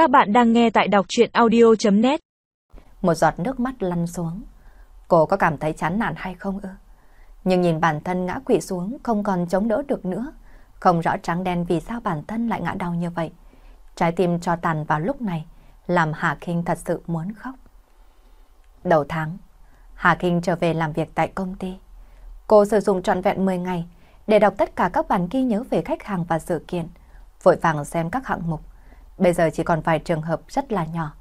Các bạn đang nghe tại đọc chuyện audio.net Một giọt nước mắt lăn xuống. Cô có cảm thấy chán nản hay không ư? Nhưng nhìn bản thân ngã quỵ xuống không còn chống đỡ được nữa. Không rõ trắng đen vì sao bản thân lại ngã đau như vậy. Trái tim cho tàn vào lúc này làm Hà Kinh thật sự muốn khóc. Đầu tháng, Hà Kinh trở về làm việc tại công ty. Cô sử dụng trọn vẹn 10 ngày để đọc tất cả các bản ghi nhớ về khách hàng và sự kiện, vội vàng xem các hạng mục. Bây giờ chỉ còn vài trường hợp rất là nhỏ.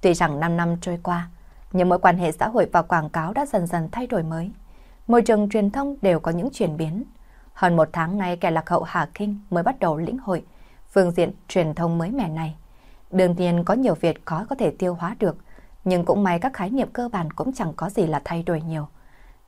Tuy rằng 5 năm trôi qua, nhưng mối quan hệ xã hội và quảng cáo đã dần dần thay đổi mới. Môi trường truyền thông đều có những chuyển biến. Hơn một tháng nay kẻ lạc hậu Hà Kinh mới bắt đầu lĩnh hội phương diện truyền thông mới mẻ này. Đương nhiên có nhiều việc khó có thể tiêu hóa được, nhưng cũng may các khái niệm cơ bản cũng chẳng có gì là thay đổi nhiều.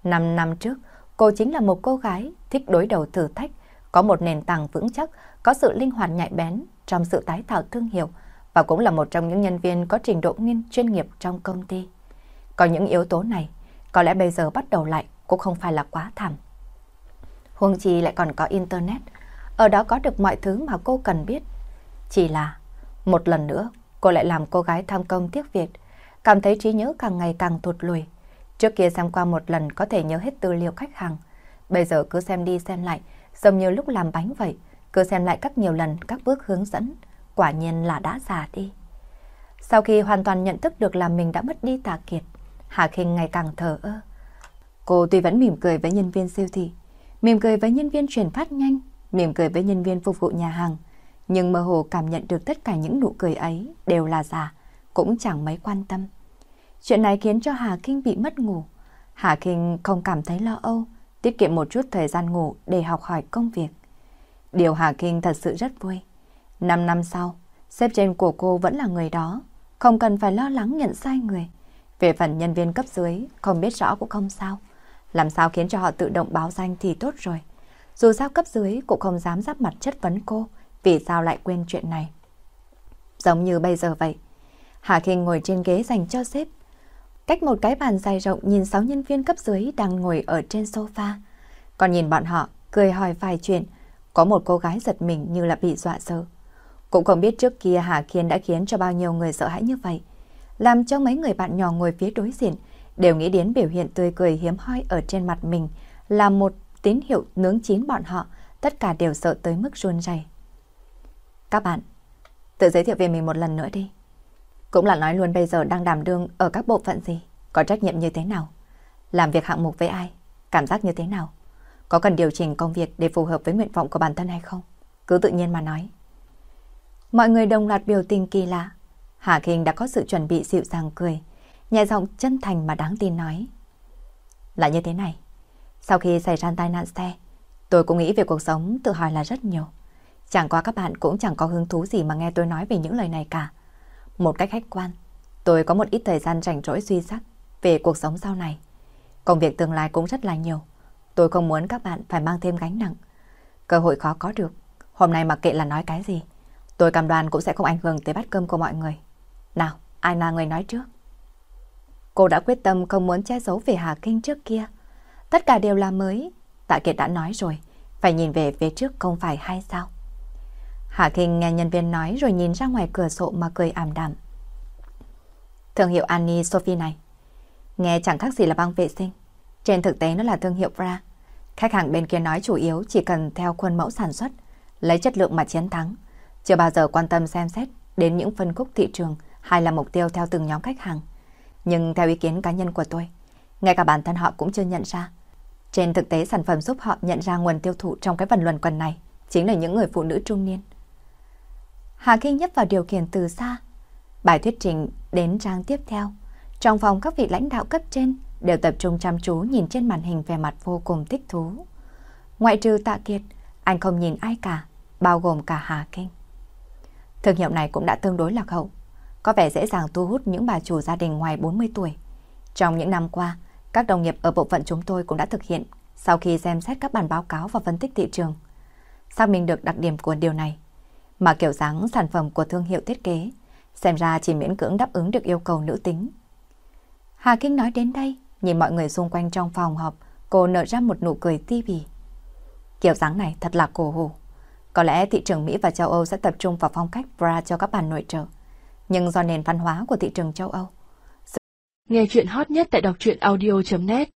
Năm năm trước, cô chính là một cô gái thích đối đầu thử thách, có một nền tảng vững chắc, có sự linh hoạt nhạy bén trong sự tái tạo thương hiệu và cũng là một trong những nhân viên có trình độ nghiên chuyên nghiệp trong công ty. Có những yếu tố này, có lẽ bây giờ bắt đầu lại cũng không phải là quá thảm. Huông chi lại còn có Internet, ở đó có được mọi thứ mà cô cần biết. Chỉ là, một lần nữa, cô lại làm cô gái tham công tiếc Việt, cảm thấy trí nhớ càng ngày càng tụt lùi. Trước kia xem qua một lần có thể nhớ hết tư liệu khách hàng, bây giờ cứ xem đi xem lại, giống như lúc làm bánh vậy, cứ xem lại các nhiều lần các bước hướng dẫn, quả nhiên là đã già đi. Sau khi hoàn toàn nhận thức được là mình đã mất đi tà kiệt, Hà Kinh ngày càng thờ ơ. Cô tuy vẫn mỉm cười với nhân viên siêu thị, mỉm cười với nhân viên chuyển phát nhanh, mỉm cười với nhân viên phục vụ nhà hàng, nhưng mơ hồ cảm nhận được tất cả những nụ cười ấy đều là giả, cũng chẳng mấy quan tâm. Chuyện này khiến cho Hà Kinh bị mất ngủ. Hà Kinh không cảm thấy lo âu, tiết kiệm một chút thời gian ngủ để học hỏi công việc. Điều Hà Kinh thật sự rất vui. Năm năm sau, sếp trên của cô vẫn là người đó, không cần phải lo lắng nhận sai người. Về phần nhân viên cấp dưới, không biết rõ cũng không sao. Làm sao khiến cho họ tự động báo danh thì tốt rồi. Dù sao cấp dưới cũng không dám giáp mặt chất vấn cô, vì sao lại quên chuyện này. Giống như bây giờ vậy, Hà Kinh ngồi trên ghế dành cho sếp. Cách một cái bàn dài rộng nhìn sáu nhân viên cấp dưới đang ngồi ở trên sofa. Còn nhìn bọn họ, cười hỏi vài chuyện, có một cô gái giật mình như là bị dọa sợ. Cũng không biết trước kia Hà Kiên đã khiến cho bao nhiêu người sợ hãi như vậy. Làm cho mấy người bạn nhỏ ngồi phía đối diện đều nghĩ đến biểu hiện tươi cười hiếm hoi ở trên mặt mình là một tín hiệu nướng chín bọn họ, tất cả đều sợ tới mức run rẩy. Các bạn, tự giới thiệu về mình một lần nữa đi. Cũng là nói luôn bây giờ đang đảm đương ở các bộ phận gì, có trách nhiệm như thế nào, làm việc hạng mục với ai, cảm giác như thế nào. Có cần điều chỉnh công việc để phù hợp với nguyện vọng của bản thân hay không? Cứ tự nhiên mà nói. Mọi người đồng loạt biểu tình kỳ lạ. Hà Kinh đã có sự chuẩn bị dịu dàng cười, nhẹ giọng chân thành mà đáng tin nói. Là như thế này, sau khi xảy ra tai nạn xe, tôi cũng nghĩ về cuộc sống tự hỏi là rất nhiều. Chẳng qua các bạn cũng chẳng có hứng thú gì mà nghe tôi nói về những lời này cả. Một cách khách quan, tôi có một ít thời gian rảnh rỗi suy sắc về cuộc sống sau này. Công việc tương lai cũng rất là nhiều. Tôi không muốn các bạn phải mang thêm gánh nặng. Cơ hội khó có được. Hôm nay mặc kệ là nói cái gì, tôi cam đoan cũng sẽ không ảnh hưởng tới bát cơm của mọi người. Nào, ai là người nói trước? Cô đã quyết tâm không muốn che giấu về Hà Kinh trước kia. Tất cả đều là mới. Tạ Kiệt đã nói rồi, phải nhìn về phía trước không phải hay sao? Hà Kinh nghe nhân viên nói rồi nhìn ra ngoài cửa sổ mà cười ảm đạm. Thương hiệu Annie Sophie này, nghe chẳng khác gì là băng vệ sinh. Trên thực tế nó là thương hiệu bra. Khách hàng bên kia nói chủ yếu chỉ cần theo khuôn mẫu sản xuất, lấy chất lượng mà chiến thắng. Chưa bao giờ quan tâm xem xét đến những phân khúc thị trường hay là mục tiêu theo từng nhóm khách hàng. Nhưng theo ý kiến cá nhân của tôi, ngay cả bản thân họ cũng chưa nhận ra. Trên thực tế sản phẩm giúp họ nhận ra nguồn tiêu thụ trong cái vần luận quần này chính là những người phụ nữ trung niên. Hà Kinh nhấp vào điều khiển từ xa. Bài thuyết trình đến trang tiếp theo. Trong phòng các vị lãnh đạo cấp trên đều tập trung chăm chú nhìn trên màn hình vẻ mặt vô cùng thích thú. Ngoại trừ tạ kiệt, anh không nhìn ai cả, bao gồm cả Hà Kinh. Thương hiệu này cũng đã tương đối lạc hậu, có vẻ dễ dàng thu hút những bà chủ gia đình ngoài 40 tuổi. Trong những năm qua, các đồng nghiệp ở bộ phận chúng tôi cũng đã thực hiện sau khi xem xét các bản báo cáo và phân tích thị trường. Xác minh được đặc điểm của điều này, mà kiểu dáng sản phẩm của thương hiệu thiết kế xem ra chỉ miễn cưỡng đáp ứng được yêu cầu nữ tính. Hà Kinh nói đến đây, nhìn mọi người xung quanh trong phòng họp, cô nở ra một nụ cười ti bì. Kiểu dáng này thật là cổ hủ. Có lẽ thị trường Mỹ và châu Âu sẽ tập trung vào phong cách bra cho các bạn nội trợ. nhưng do nền văn hóa của thị trường châu Âu. Nghe chuyện hot nhất tại đọc truyện audio.net